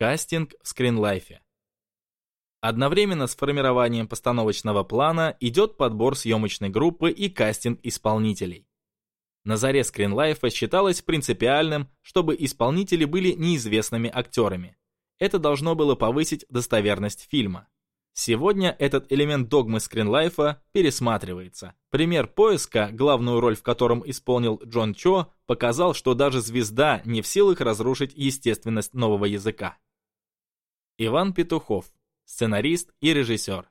Кастинг в скринлайфе. Одновременно с формированием постановочного плана идет подбор съемочной группы и кастинг исполнителей. На заре скринлайфа считалось принципиальным, чтобы исполнители были неизвестными актерами. Это должно было повысить достоверность фильма. Сегодня этот элемент догмы скринлайфа пересматривается. Пример поиска, главную роль в котором исполнил Джон Чо, показал, что даже звезда не в силах разрушить естественность нового языка. Иван Петухов, сценарист и режиссер.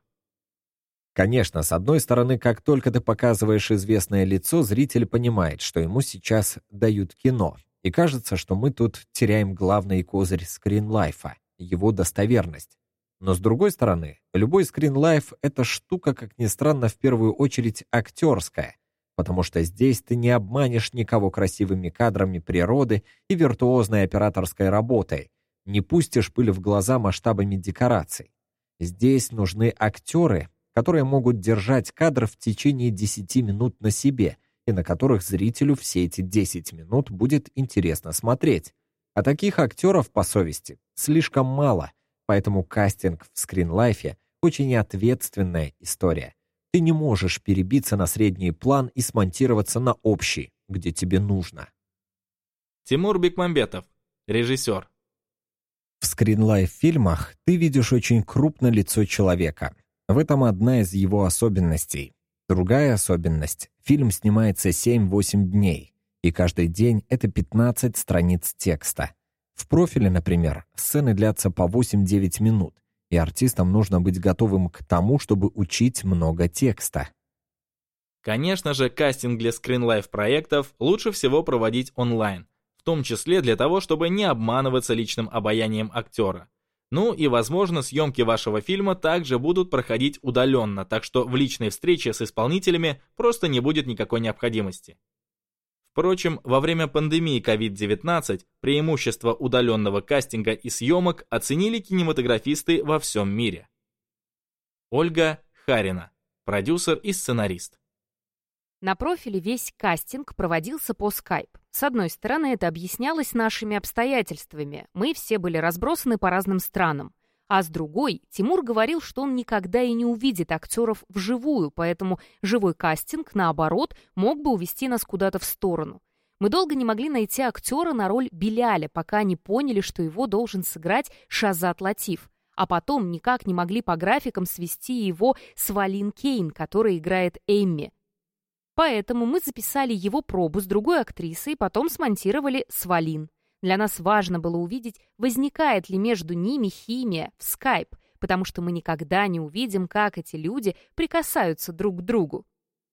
Конечно, с одной стороны, как только ты показываешь известное лицо, зритель понимает, что ему сейчас дают кино. И кажется, что мы тут теряем главный козырь скринлайфа — его достоверность. Но с другой стороны, любой скринлайф — это штука, как ни странно, в первую очередь актерская, потому что здесь ты не обманешь никого красивыми кадрами природы и виртуозной операторской работой, не пустишь пыль в глаза масштабами декораций. Здесь нужны актеры, которые могут держать кадр в течение 10 минут на себе и на которых зрителю все эти 10 минут будет интересно смотреть. А таких актеров, по совести, слишком мало, Поэтому кастинг в скринлайфе очень ответственная история. Ты не можешь перебиться на средний план и смонтироваться на общий, где тебе нужно. Тимур Бекмамбетов, режиссер. В скринлайф-фильмах ты видишь очень крупное лицо человека. В этом одна из его особенностей. Другая особенность — фильм снимается 7-8 дней, и каждый день это 15 страниц текста. В профиле, например, сцены длятся по 8-9 минут, и артистам нужно быть готовым к тому, чтобы учить много текста. Конечно же, кастинг для скринлайф проектов лучше всего проводить онлайн, том числе для того, чтобы не обманываться личным обаянием актера. Ну и, возможно, съемки вашего фильма также будут проходить удаленно, так что в личной встрече с исполнителями просто не будет никакой необходимости. Впрочем, во время пандемии COVID-19 преимущество удаленного кастинга и съемок оценили кинематографисты во всем мире. Ольга Харина, продюсер и сценарист. На профиле весь кастинг проводился по Skype. С одной стороны, это объяснялось нашими обстоятельствами. Мы все были разбросаны по разным странам. А с другой, Тимур говорил, что он никогда и не увидит актеров вживую, поэтому живой кастинг, наоборот, мог бы увести нас куда-то в сторону. Мы долго не могли найти актера на роль Беляля, пока не поняли, что его должен сыграть Шазат Латиф. А потом никак не могли по графикам свести его с Валин Кейн, которая играет Эмми. Поэтому мы записали его пробу с другой актрисой и потом смонтировали с Валин. Для нас важно было увидеть, возникает ли между ними химия в скайп, потому что мы никогда не увидим, как эти люди прикасаются друг к другу.